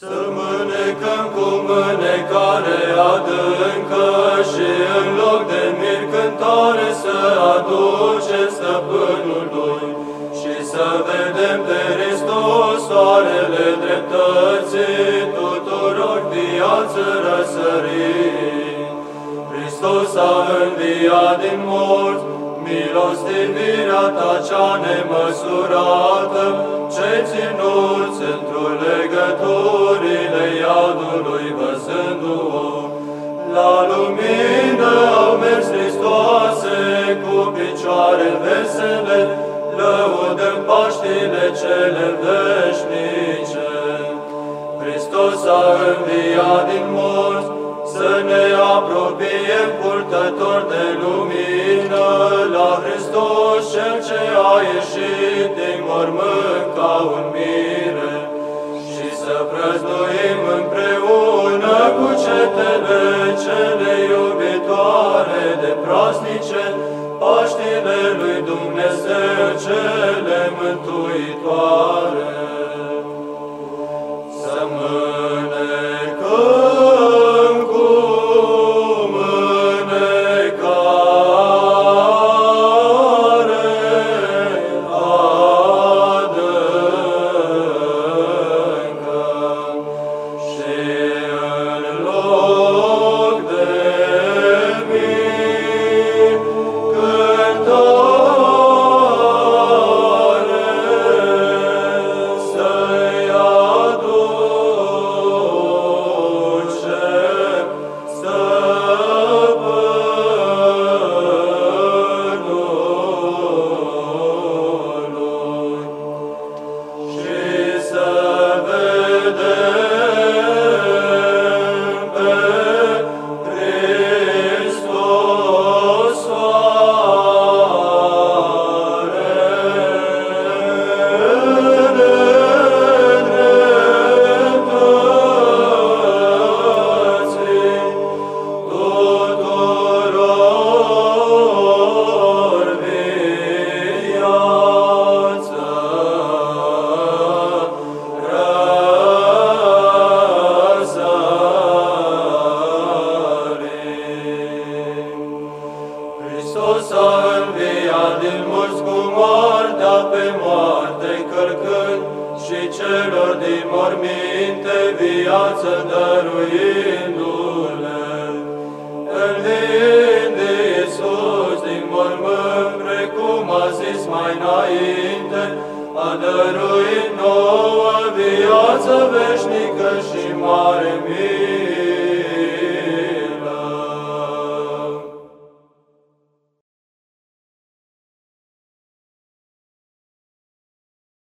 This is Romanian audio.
Să mânecăm cu mânecare adâncă și în loc de mir cântare să aduce stăpânul lui și să vedem pe Hristos soarele dreptății tuturor viață răsărit. Hristos a înviat din morți, milostivirea ta cea nemăsurată, ce ținuți într-o legăturile iadului văzându-o. La lumină au mers Hristoase cu picioare vesele, lăudăm Paștile cele veșnice. Hristos a înviat din morți, să ne apropiem purtător de lumină la Hristos Cel ce a ieșit din mormânt ca un mire și să prăznuim de prasnice Paștile lui Dumnezeu cele mântuitoare. Hristos a înviat din morți cu moartea pe moarte călcând și celor din morminte viață dăruindu-le. Înviind Iisus din mormânt, precum a zis mai înainte, a dăruit nouă viață veșnică